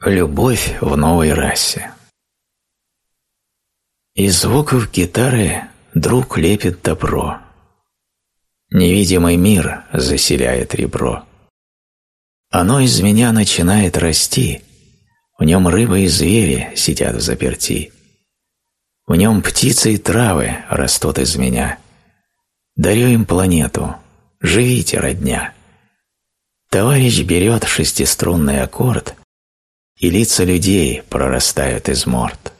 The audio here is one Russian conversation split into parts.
Любовь в новой расе Из звуков гитары друг лепит добро. Невидимый мир заселяет ребро. Оно из меня начинает расти, в нем рыбы и звери сидят в заперти. В нем птицы и травы растут из меня. Дарю им планету, живите, родня. Товарищ берет шестиструнный аккорд, и лица людей прорастают из морд.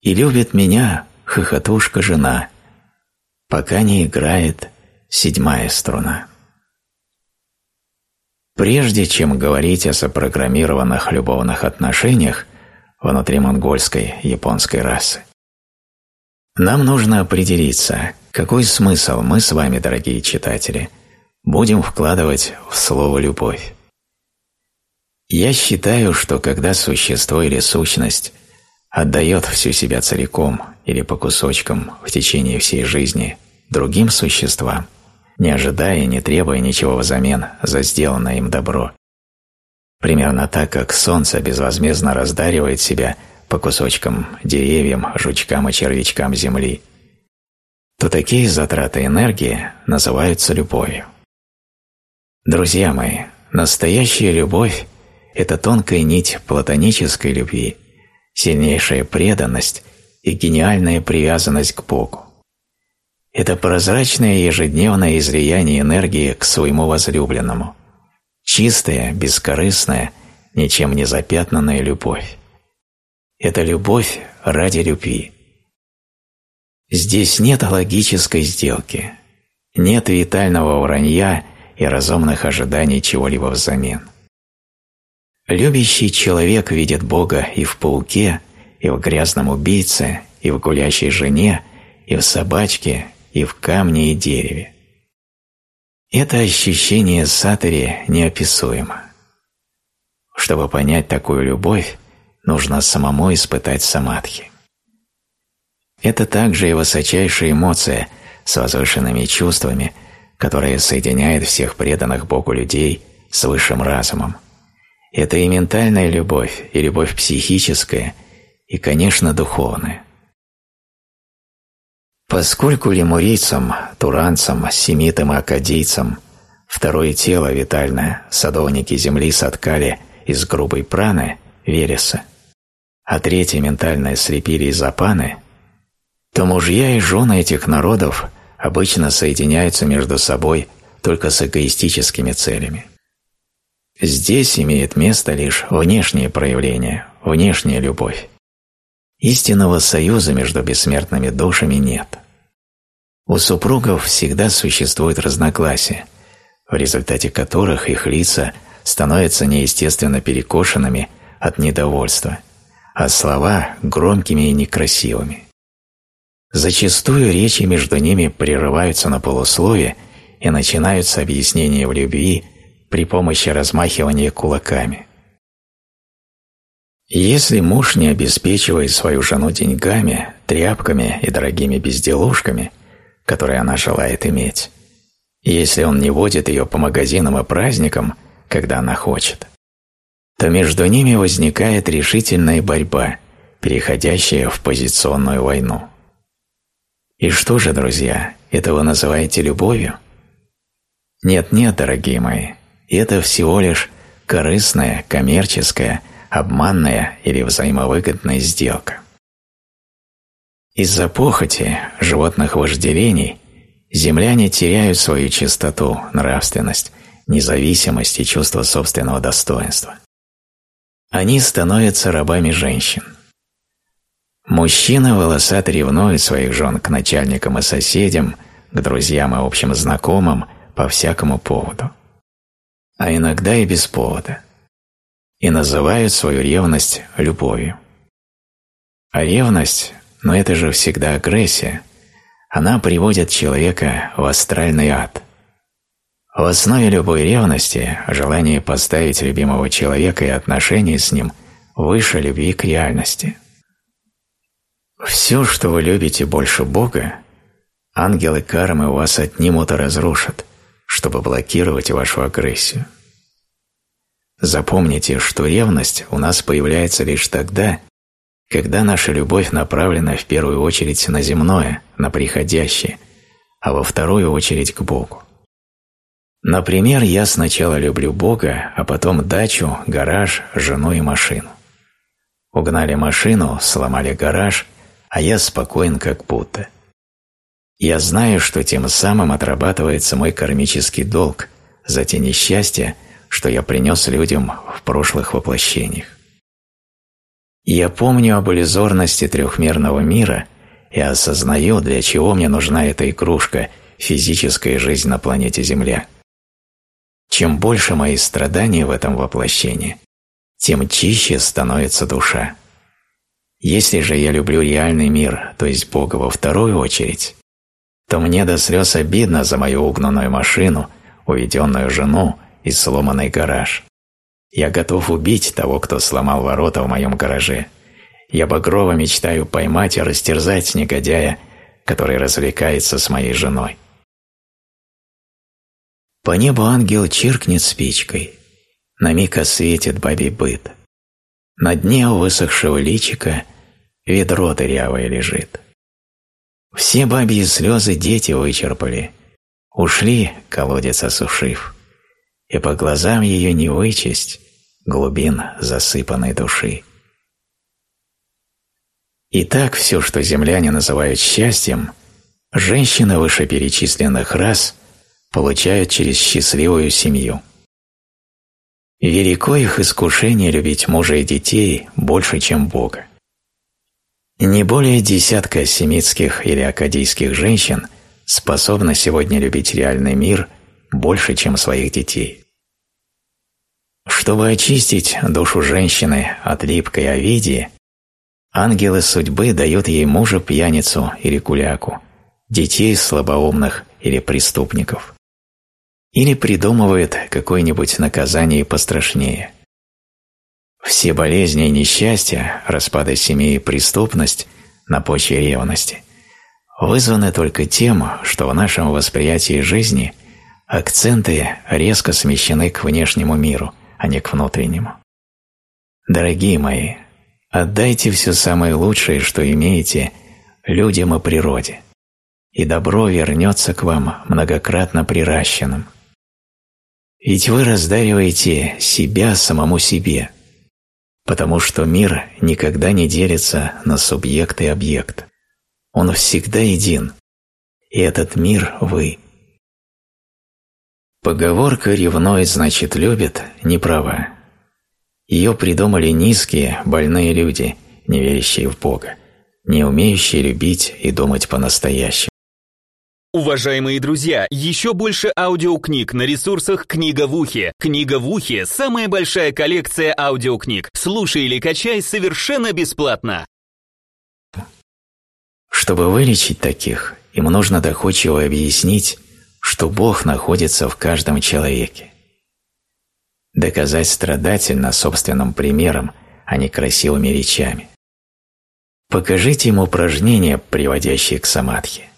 И любит меня хохотушка жена, пока не играет седьмая струна. Прежде чем говорить о запрограммированных любовных отношениях внутри монгольской японской расы, нам нужно определиться, какой смысл мы с вами, дорогие читатели, будем вкладывать в слово «любовь». Я считаю, что когда существо или сущность отдает всю себя целиком или по кусочкам в течение всей жизни другим существам, не ожидая и не требуя ничего взамен за сделанное им добро, примерно так, как солнце безвозмездно раздаривает себя по кусочкам деревьям, жучкам и червячкам земли, то такие затраты энергии называются любовью. Друзья мои, настоящая любовь – это тонкая нить платонической любви, сильнейшая преданность и гениальная привязанность к Богу. Это прозрачное ежедневное излияние энергии к своему возлюбленному, чистая, бескорыстная, ничем не запятнанная любовь. Это любовь ради любви. Здесь нет логической сделки, нет витального вранья и разумных ожиданий чего-либо взамен. Любящий человек видит Бога и в пауке, и в грязном убийце, и в гулящей жене, и в собачке, и в камне и дереве. Это ощущение сатори неописуемо. Чтобы понять такую любовь, нужно самому испытать самадхи. Это также и высочайшая эмоция с возвышенными чувствами, которая соединяет всех преданных Богу людей с высшим разумом. Это и ментальная любовь, и любовь психическая, и, конечно, духовная. Поскольку лемурийцам, туранцам, семитам и акадийцам второе тело витальное садовники земли соткали из грубой праны, вереса, а третье ментальное слепили из апаны, то мужья и жены этих народов обычно соединяются между собой только с эгоистическими целями. Здесь имеет место лишь внешнее проявление, внешняя любовь. Истинного союза между бессмертными душами нет. У супругов всегда существует разногласия, в результате которых их лица становятся неестественно перекошенными от недовольства, а слова – громкими и некрасивыми. Зачастую речи между ними прерываются на полуслове и начинаются объяснения в любви при помощи размахивания кулаками. Если муж не обеспечивает свою жену деньгами, тряпками и дорогими безделушками, которые она желает иметь, если он не водит ее по магазинам и праздникам, когда она хочет, то между ними возникает решительная борьба, переходящая в позиционную войну. И что же, друзья, это вы называете любовью? Нет-нет, дорогие мои, это всего лишь корыстная, коммерческая, обманная или взаимовыгодная сделка. Из-за похоти, животных вожделений, земляне теряют свою чистоту, нравственность, независимость и чувство собственного достоинства. Они становятся рабами женщин. Мужчина волосат ревнует своих жен к начальникам и соседям, к друзьям и общим знакомым по всякому поводу а иногда и без повода, и называют свою ревность любовью. А ревность, но это же всегда агрессия, она приводит человека в астральный ад. В основе любой ревности – желание поставить любимого человека и отношения с ним выше любви к реальности. Все, что вы любите больше Бога, ангелы кармы вас отнимут и разрушат – чтобы блокировать вашу агрессию. Запомните, что ревность у нас появляется лишь тогда, когда наша любовь направлена в первую очередь на земное, на приходящее, а во вторую очередь к Богу. Например, я сначала люблю Бога, а потом дачу, гараж, жену и машину. Угнали машину, сломали гараж, а я спокоен как будто. Я знаю, что тем самым отрабатывается мой кармический долг за те несчастья, что я принес людям в прошлых воплощениях. Я помню об иллюзорности трехмерного мира и осознаю, для чего мне нужна эта игрушка «физическая жизнь на планете Земля». Чем больше мои страдания в этом воплощении, тем чище становится душа. Если же я люблю реальный мир, то есть Бога во вторую очередь, то мне до слез обидно за мою угнанную машину, уведенную жену и сломанный гараж. Я готов убить того, кто сломал ворота в моем гараже. Я багрово мечтаю поймать и растерзать негодяя, который развлекается с моей женой. По небу ангел чиркнет спичкой, на миг осветит бабий быт. На дне у высохшего личика ведро дырявое лежит. Все бабьи слезы дети вычерпали, ушли, колодец осушив, и по глазам ее не вычесть глубин засыпанной души. И так все, что земляне называют счастьем, женщины вышеперечисленных рас получают через счастливую семью. Велико их искушение любить мужа и детей больше, чем Бога. Не более десятка семитских или акадийских женщин способны сегодня любить реальный мир больше, чем своих детей. Чтобы очистить душу женщины от липкой овидии, ангелы судьбы дают ей мужа-пьяницу или куляку, детей слабоумных или преступников или придумывает какое-нибудь наказание пострашнее. Все болезни и несчастья, распады семьи и преступность на почве ревности вызваны только тем, что в нашем восприятии жизни акценты резко смещены к внешнему миру, а не к внутреннему. Дорогие мои, отдайте все самое лучшее, что имеете, людям и природе, и добро вернется к вам многократно приращенным. Ведь вы раздариваете себя самому себе, потому что мир никогда не делится на субъект и объект. Он всегда един, и этот мир – вы. Поговорка «ревной значит любит» не права. Ее придумали низкие, больные люди, не верящие в Бога, не умеющие любить и думать по-настоящему. Уважаемые друзья, еще больше аудиокниг на ресурсах «Книга в ухе». «Книга в ухе» — самая большая коллекция аудиокниг. Слушай или качай совершенно бесплатно. Чтобы вылечить таких, им нужно доходчиво объяснить, что Бог находится в каждом человеке. Доказать страдательно собственным примером, а не красивыми речами. Покажите им упражнения, приводящие к самадхи.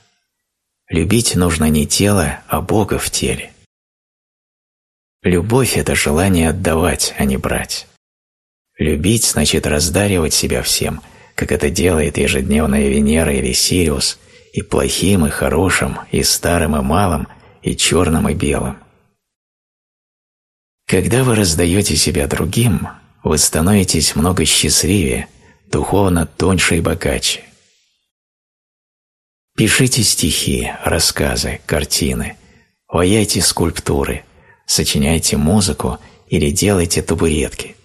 Любить нужно не тело, а Бога в теле. Любовь – это желание отдавать, а не брать. Любить значит раздаривать себя всем, как это делает ежедневная Венера или Сириус, и плохим, и хорошим, и старым, и малым, и черным, и белым. Когда вы раздаете себя другим, вы становитесь много счастливее, духовно тоньше и богаче. Пишите стихи, рассказы, картины, ваяйте скульптуры, сочиняйте музыку или делайте табуретки.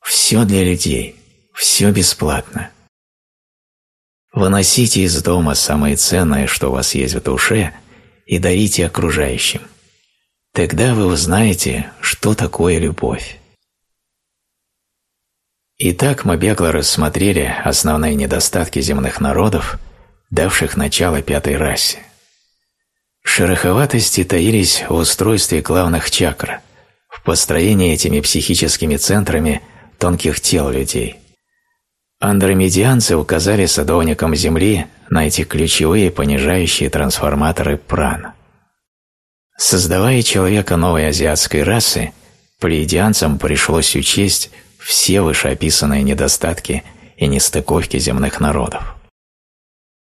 Все для людей, все бесплатно. Выносите из дома самое ценное, что у вас есть в душе, и дарите окружающим. Тогда вы узнаете, что такое любовь. Итак, мы бегло рассмотрели основные недостатки земных народов – давших начало пятой расе. Шероховатости таились в устройстве главных чакр, в построении этими психическими центрами тонких тел людей. Андромедианцы указали садовникам Земли на эти ключевые понижающие трансформаторы пран. Создавая человека новой азиатской расы, плеядианцам пришлось учесть все вышеописанные недостатки и нестыковки земных народов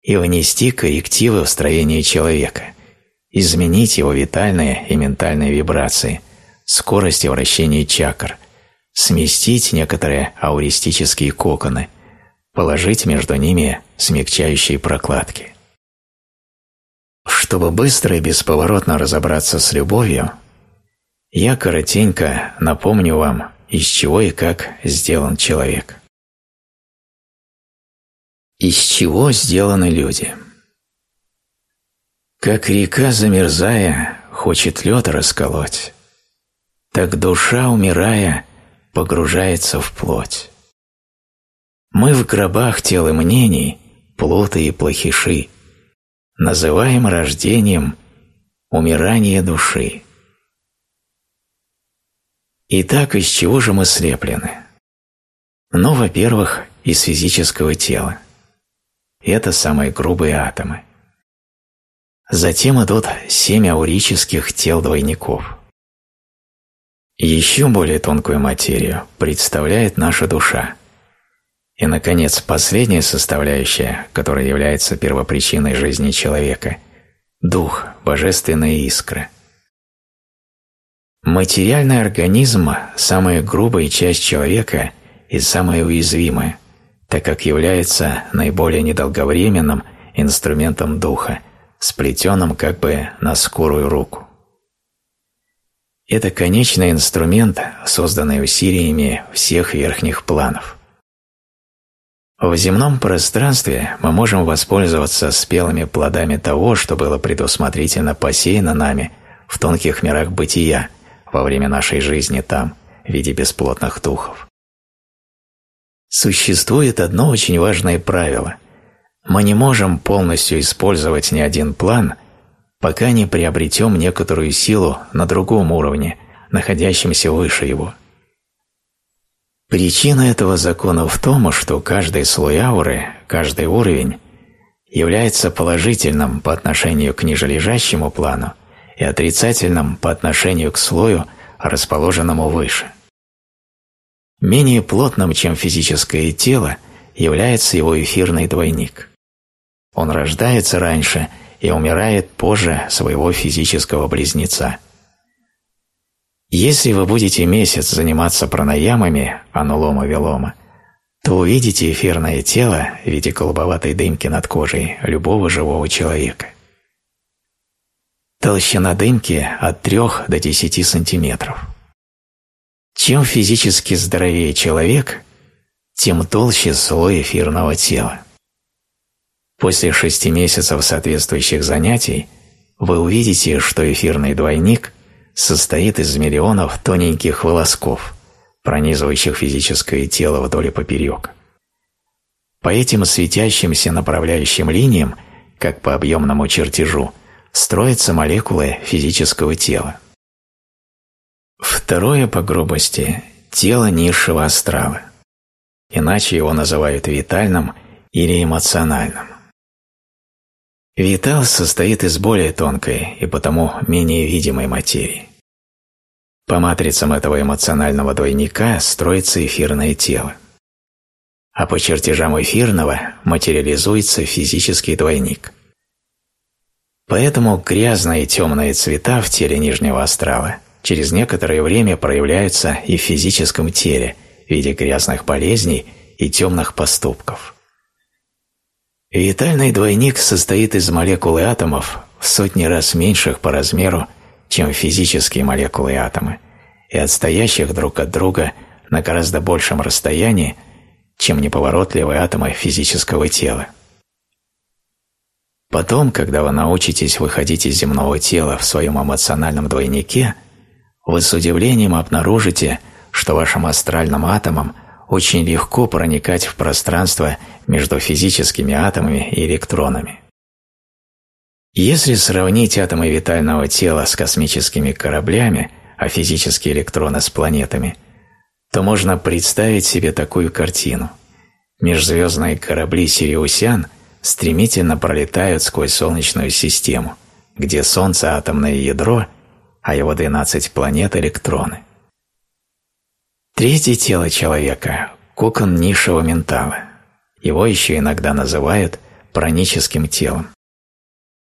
и внести коррективы в строение человека, изменить его витальные и ментальные вибрации, скорость вращения чакр, сместить некоторые ауристические коконы, положить между ними смягчающие прокладки. Чтобы быстро и бесповоротно разобраться с любовью, я коротенько напомню вам, из чего и как сделан человек. Из чего сделаны люди? Как река, замерзая, хочет лед расколоть, так душа, умирая, погружается в плоть. Мы в гробах тел и мнений, плоты и плохиши, называем рождением умирание души. Итак, из чего же мы слеплены? Ну, во-первых, из физического тела. Это самые грубые атомы. Затем идут семь аурических тел-двойников. Еще более тонкую материю представляет наша душа. И, наконец, последняя составляющая, которая является первопричиной жизни человека – дух, божественная искра. Материальный организм – самая грубая часть человека и самая уязвимая, так как является наиболее недолговременным инструментом духа, сплетенным как бы на скорую руку. Это конечный инструмент, созданный усилиями всех верхних планов. В земном пространстве мы можем воспользоваться спелыми плодами того, что было предусмотрительно посеяно нами в тонких мирах бытия во время нашей жизни там, в виде бесплотных духов. Существует одно очень важное правило. Мы не можем полностью использовать ни один план, пока не приобретем некоторую силу на другом уровне, находящемся выше его. Причина этого закона в том, что каждый слой ауры, каждый уровень является положительным по отношению к нижележащему плану и отрицательным по отношению к слою, расположенному выше. Менее плотным, чем физическое тело, является его эфирный двойник. Он рождается раньше и умирает позже своего физического близнеца. Если вы будете месяц заниматься пранаямами, анулома-вилома, то увидите эфирное тело в виде голубоватой дымки над кожей любого живого человека. Толщина дымки от 3 до 10 сантиметров. Чем физически здоровее человек, тем толще слой эфирного тела. После шести месяцев соответствующих занятий вы увидите, что эфирный двойник состоит из миллионов тоненьких волосков, пронизывающих физическое тело вдоль и поперек. По этим светящимся направляющим линиям, как по объемному чертежу, строятся молекулы физического тела. Второе по грубости – тело низшего астрала. Иначе его называют витальным или эмоциональным. Витал состоит из более тонкой и потому менее видимой материи. По матрицам этого эмоционального двойника строится эфирное тело. А по чертежам эфирного материализуется физический двойник. Поэтому грязные темные цвета в теле нижнего астрала через некоторое время проявляются и в физическом теле в виде грязных болезней и темных поступков. Витальный двойник состоит из молекул и атомов в сотни раз меньших по размеру, чем физические молекулы и атомы, и отстоящих друг от друга на гораздо большем расстоянии, чем неповоротливые атомы физического тела. Потом, когда вы научитесь выходить из земного тела в своем эмоциональном двойнике, вы с удивлением обнаружите, что вашим астральным атомам очень легко проникать в пространство между физическими атомами и электронами. Если сравнить атомы витального тела с космическими кораблями, а физические электроны с планетами, то можно представить себе такую картину. Межзвездные корабли «Сириусян» стремительно пролетают сквозь Солнечную систему, где Солнце – атомное ядро, а его 12 планет – электроны. Третье тело человека – кокон низшего ментала. Его еще иногда называют праническим телом.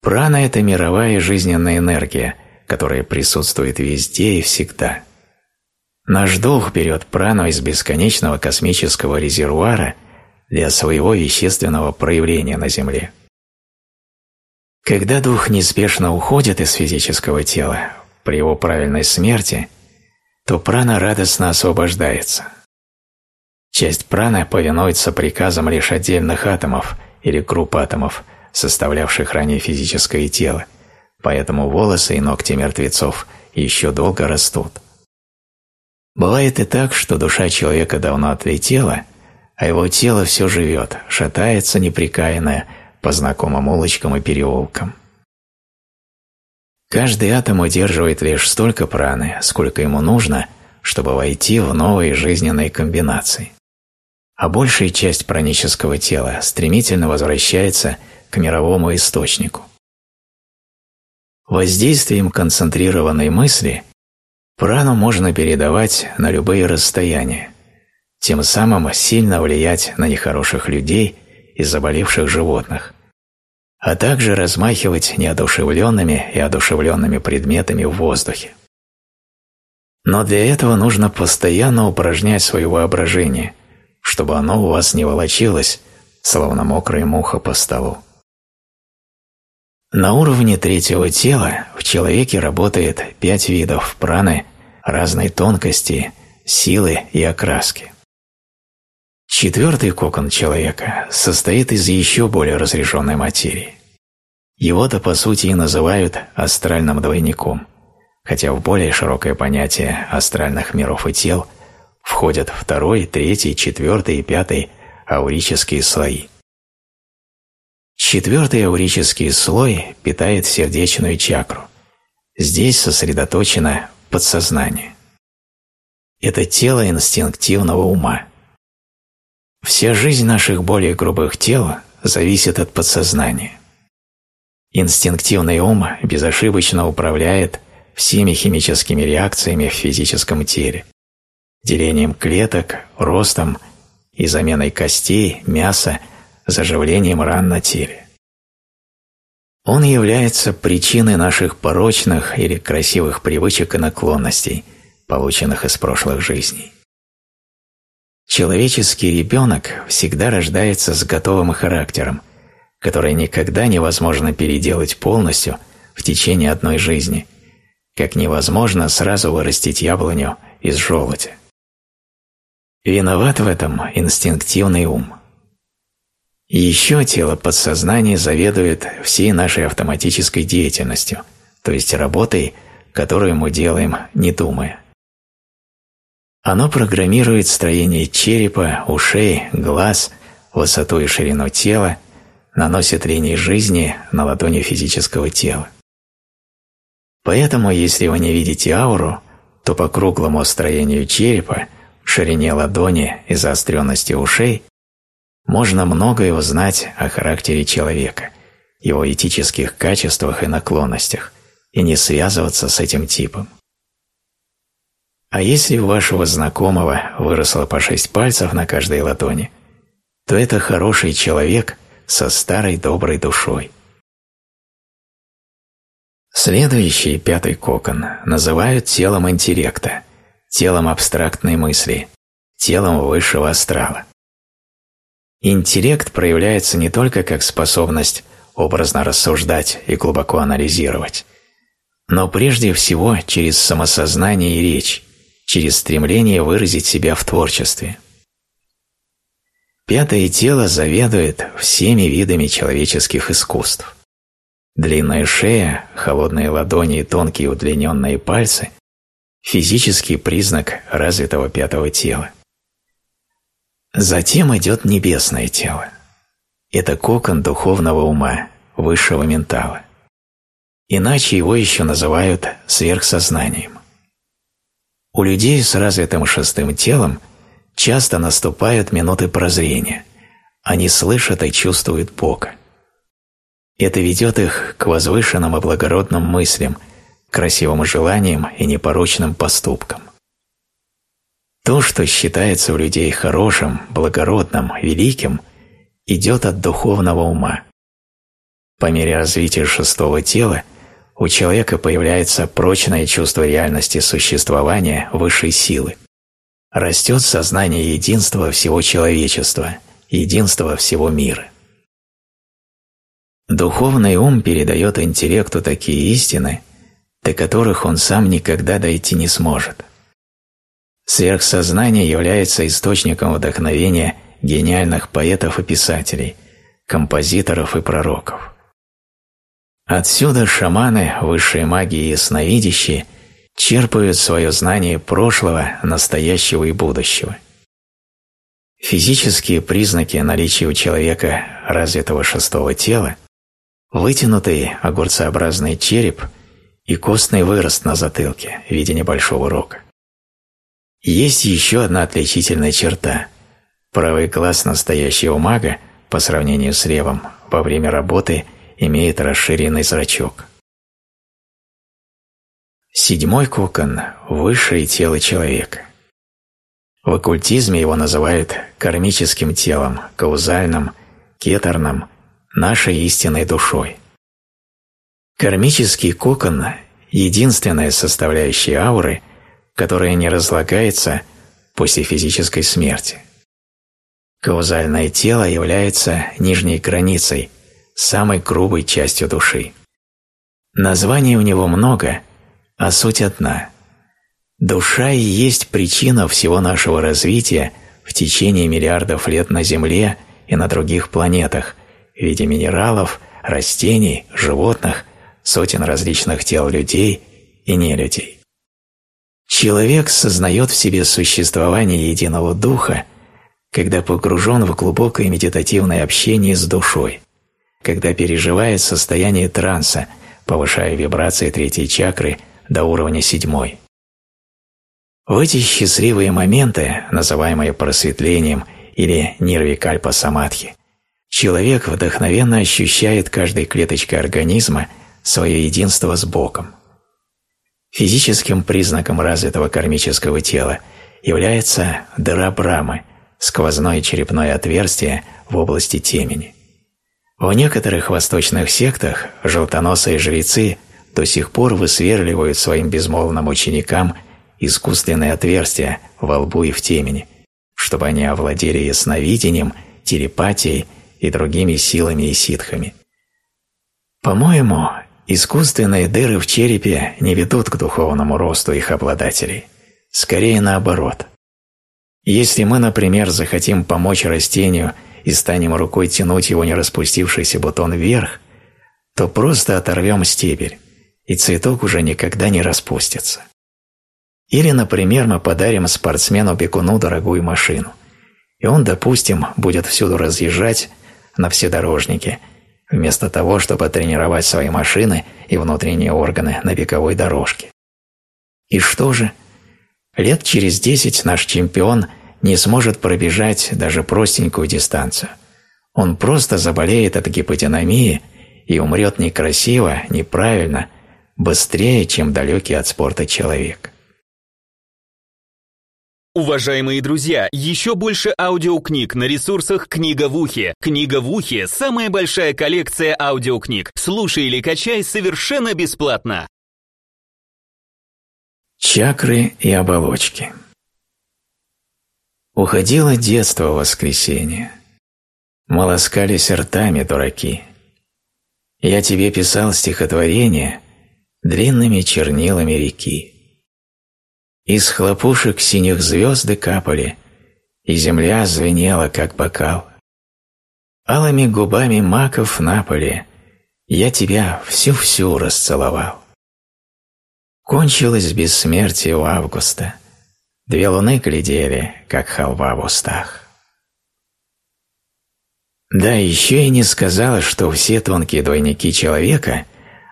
Прана – это мировая жизненная энергия, которая присутствует везде и всегда. Наш дух берет прану из бесконечного космического резервуара для своего вещественного проявления на Земле. Когда дух неспешно уходит из физического тела при его правильной смерти, то прана радостно освобождается. Часть праны повинуется приказам лишь отдельных атомов или групп атомов, составлявших ранее физическое тело, поэтому волосы и ногти мертвецов еще долго растут. Бывает и так, что душа человека давно отлетела, а его тело все живет, шатается неприкаянное по знакомым улочкам и переулкам. Каждый атом удерживает лишь столько праны, сколько ему нужно, чтобы войти в новые жизненные комбинации. А большая часть пранического тела стремительно возвращается к мировому источнику. Воздействием концентрированной мысли прану можно передавать на любые расстояния, тем самым сильно влиять на нехороших людей и заболевших животных, а также размахивать неодушевленными и одушевленными предметами в воздухе. Но для этого нужно постоянно упражнять свое воображение, чтобы оно у вас не волочилось, словно мокрая муха по столу. На уровне третьего тела в человеке работает пять видов праны разной тонкости, силы и окраски. Четвертый кокон человека состоит из еще более разряженной материи. Его-то по сути и называют астральным двойником, хотя в более широкое понятие астральных миров и тел входят второй, третий, четвертый и пятый аурические слои. Четвертый аурический слой питает сердечную чакру. Здесь сосредоточено подсознание. Это тело инстинктивного ума. Вся жизнь наших более грубых тел зависит от подсознания. Инстинктивный ум безошибочно управляет всеми химическими реакциями в физическом теле, делением клеток, ростом и заменой костей, мяса заживлением ран на теле. Он является причиной наших порочных или красивых привычек и наклонностей, полученных из прошлых жизней. Человеческий ребенок всегда рождается с готовым характером, который никогда невозможно переделать полностью в течение одной жизни, как невозможно сразу вырастить яблоню из желудя. Виноват в этом инстинктивный ум – еще тело подсознания заведует всей нашей автоматической деятельностью, то есть работой, которую мы делаем, не думая. Оно программирует строение черепа, ушей, глаз, высоту и ширину тела, наносит линии жизни на ладони физического тела. Поэтому, если вы не видите ауру, то по круглому строению черепа, ширине ладони и заостренности ушей можно многое узнать о характере человека, его этических качествах и наклонностях, и не связываться с этим типом. А если у вашего знакомого выросло по шесть пальцев на каждой ладони, то это хороший человек со старой доброй душой. Следующий, пятый кокон, называют телом интеллекта, телом абстрактной мысли, телом высшего астрала. Интеллект проявляется не только как способность образно рассуждать и глубоко анализировать, но прежде всего через самосознание и речь, через стремление выразить себя в творчестве. Пятое тело заведует всеми видами человеческих искусств. Длинная шея, холодные ладони и тонкие удлиненные пальцы – физический признак развитого пятого тела. Затем идет небесное тело. Это кокон духовного ума, высшего ментала. Иначе его еще называют сверхсознанием. У людей с развитым шестым телом часто наступают минуты прозрения. Они слышат и чувствуют Бога. Это ведет их к возвышенным и благородным мыслям, красивым желаниям и непорочным поступкам. То, что считается у людей хорошим, благородным, великим, идет от духовного ума. По мере развития шестого тела у человека появляется прочное чувство реальности существования высшей силы. Растет сознание единства всего человечества, единства всего мира. Духовный ум передает интеллекту такие истины, до которых он сам никогда дойти не сможет. Сверхсознание является источником вдохновения гениальных поэтов и писателей, композиторов и пророков. Отсюда шаманы, высшие маги и ясновидящие черпают свое знание прошлого, настоящего и будущего. Физические признаки наличия у человека развитого шестого тела – вытянутый огурцеобразный череп и костный вырост на затылке в виде небольшого рога. Есть еще одна отличительная черта. Правый глаз настоящего мага по сравнению с левым во время работы имеет расширенный зрачок. Седьмой кокон – высшее тело человека. В оккультизме его называют кармическим телом, каузальным, кетерным, нашей истинной душой. Кармический кокон – единственная составляющая ауры – которое не разлагается после физической смерти. Каузальное тело является нижней границей, самой грубой частью души. Названий у него много, а суть одна. Душа и есть причина всего нашего развития в течение миллиардов лет на Земле и на других планетах в виде минералов, растений, животных, сотен различных тел людей и нелюдей. Человек сознает в себе существование единого духа, когда погружен в глубокое медитативное общение с душой, когда переживает состояние транса, повышая вибрации третьей чакры до уровня седьмой. В эти счастливые моменты, называемые просветлением или нирвикальпа самадхи, человек вдохновенно ощущает каждой клеточкой организма свое единство с Богом. Физическим признаком развитого кармического тела является дыра Брамы, сквозное черепное отверстие в области темени. В некоторых восточных сектах желтоносые жрецы до сих пор высверливают своим безмолвным ученикам искусственные отверстия во лбу и в темени, чтобы они овладели ясновидением, телепатией и другими силами и ситхами. По-моему, Искусственные дыры в черепе не ведут к духовному росту их обладателей. Скорее наоборот. Если мы, например, захотим помочь растению и станем рукой тянуть его не распустившийся бутон вверх, то просто оторвем стебель, и цветок уже никогда не распустится. Или, например, мы подарим спортсмену-бегуну дорогую машину, и он, допустим, будет всюду разъезжать на все дорожники – вместо того, чтобы тренировать свои машины и внутренние органы на беговой дорожке. И что же? Лет через десять наш чемпион не сможет пробежать даже простенькую дистанцию. Он просто заболеет от гиподинамии и умрет некрасиво, неправильно, быстрее, чем далекий от спорта человек. Уважаемые друзья, еще больше аудиокниг на ресурсах «Книга в ухе». «Книга в ухе» — самая большая коллекция аудиокниг. Слушай или качай совершенно бесплатно. Чакры и оболочки Уходило детство в воскресенье. Мы ласкались ртами, дураки. Я тебе писал стихотворение длинными чернилами реки. Из хлопушек синих звезды капали, и земля звенела, как бокал. Алыми губами маков на поле я тебя всю-всю расцеловал. Кончилось бессмертие у августа, две луны глядели, как халва в устах. Да, еще и не сказала, что все тонкие двойники человека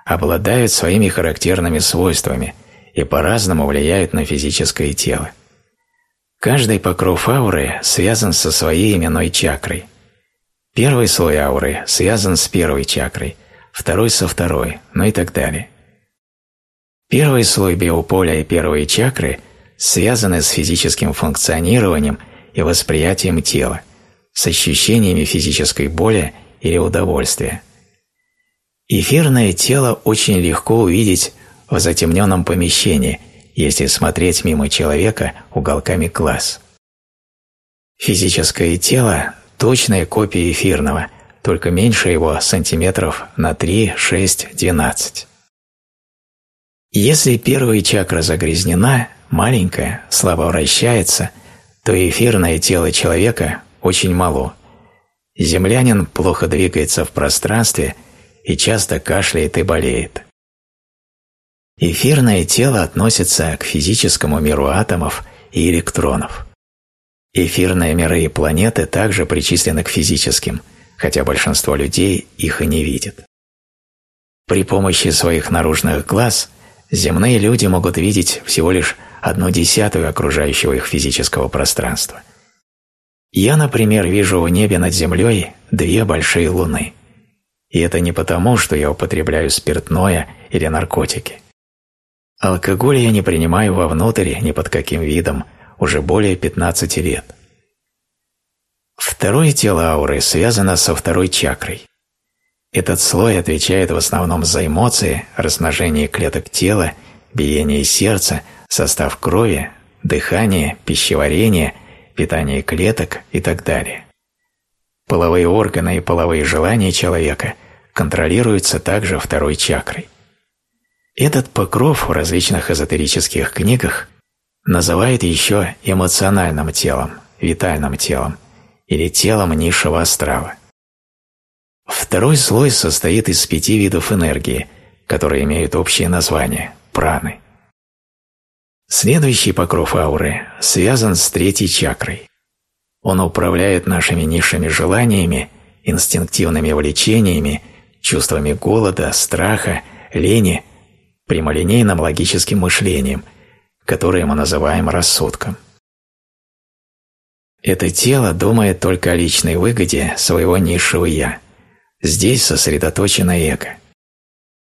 обладают своими характерными свойствами – и по-разному влияют на физическое тело. Каждый покров ауры связан со своей именной чакрой. Первый слой ауры связан с первой чакрой, второй со второй, ну и так далее. Первый слой биополя и первые чакры связаны с физическим функционированием и восприятием тела, с ощущениями физической боли или удовольствия. Эфирное тело очень легко увидеть в затемненном помещении, если смотреть мимо человека уголками глаз. Физическое тело – точная копия эфирного, только меньше его сантиметров на 3, 6, 12. Если первая чакра загрязнена, маленькая, слабо вращается, то эфирное тело человека очень мало. Землянин плохо двигается в пространстве и часто кашляет и болеет. Эфирное тело относится к физическому миру атомов и электронов. Эфирные миры и планеты также причислены к физическим, хотя большинство людей их и не видит. При помощи своих наружных глаз земные люди могут видеть всего лишь одну десятую окружающего их физического пространства. Я, например, вижу в небе над землей две большие луны. И это не потому, что я употребляю спиртное или наркотики. Алкоголь я не принимаю вовнутрь ни под каким видом уже более 15 лет. Второе тело ауры связано со второй чакрой. Этот слой отвечает в основном за эмоции, размножение клеток тела, биение сердца, состав крови, дыхание, пищеварение, питание клеток и так далее. Половые органы и половые желания человека контролируются также второй чакрой. Этот покров в различных эзотерических книгах называют еще эмоциональным телом, витальным телом или телом низшего астрала. Второй слой состоит из пяти видов энергии, которые имеют общее название – праны. Следующий покров ауры связан с третьей чакрой. Он управляет нашими низшими желаниями, инстинктивными влечениями, чувствами голода, страха, лени, прямолинейным логическим мышлением, которое мы называем рассудком. Это тело думает только о личной выгоде своего низшего «я», Здесь сосредоточено эго.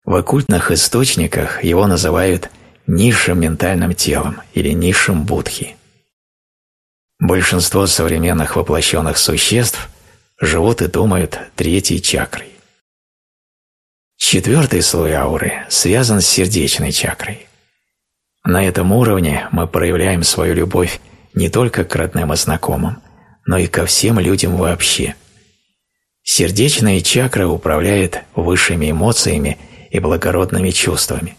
В оккультных источниках его называют низшим ментальным телом или низшим будхи. Большинство современных воплощенных существ живут и думают третьей чакрой. Четвертый слой ауры связан с сердечной чакрой. На этом уровне мы проявляем свою любовь не только к родным и знакомым, но и ко всем людям вообще – Сердечная чакра управляет высшими эмоциями и благородными чувствами.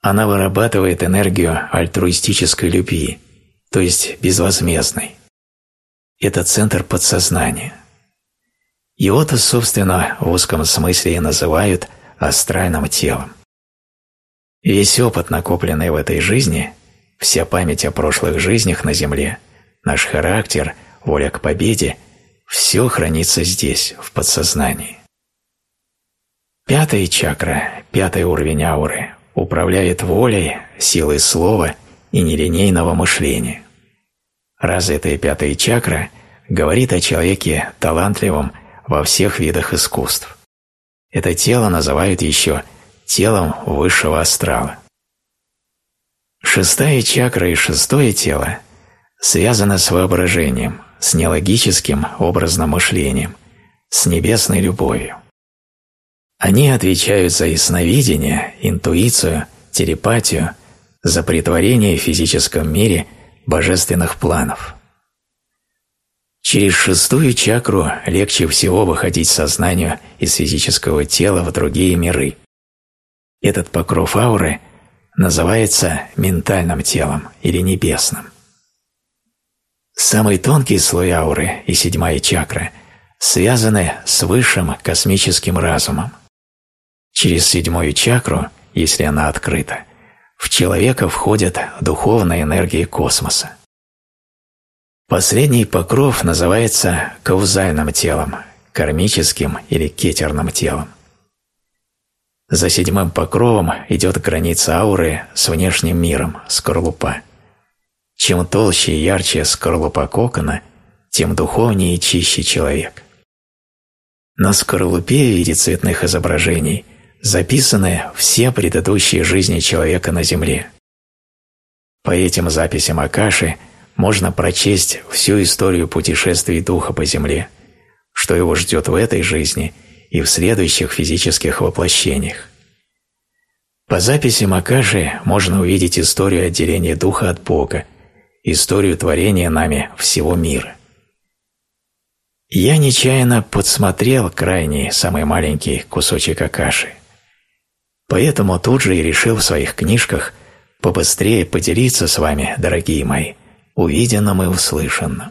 Она вырабатывает энергию альтруистической любви, то есть безвозмездной. Это центр подсознания. Его-то, собственно, в узком смысле и называют астральным телом. Весь опыт, накопленный в этой жизни, вся память о прошлых жизнях на Земле, наш характер, воля к победе – все хранится здесь, в подсознании. Пятая чакра, пятый уровень ауры, управляет волей, силой слова и нелинейного мышления. Развитая пятая чакра говорит о человеке талантливом во всех видах искусств. Это тело называют еще телом высшего астрала. Шестая чакра и шестое тело связаны с воображением, с нелогическим образным мышлением, с небесной любовью. Они отвечают за ясновидение, интуицию, телепатию, за притворение в физическом мире божественных планов. Через шестую чакру легче всего выходить сознанию из физического тела в другие миры. Этот покров ауры называется ментальным телом или небесным. Самый тонкий слой ауры и седьмая чакра связаны с высшим космическим разумом. Через седьмую чакру, если она открыта, в человека входят духовные энергии космоса. Последний покров называется каузальным телом, кармическим или кетерным телом. За седьмым покровом идет граница ауры с внешним миром, скорлупа. Чем толще и ярче скорлупа кокона, тем духовнее и чище человек. На скорлупе в виде цветных изображений записаны все предыдущие жизни человека на Земле. По этим записям Акаши можно прочесть всю историю путешествий Духа по Земле, что его ждет в этой жизни и в следующих физических воплощениях. По записям Акаши можно увидеть историю отделения Духа от Бога, историю творения нами всего мира. Я нечаянно подсмотрел крайний, самый маленький кусочек Акаши. Поэтому тут же и решил в своих книжках побыстрее поделиться с вами, дорогие мои, увиденным и услышанным.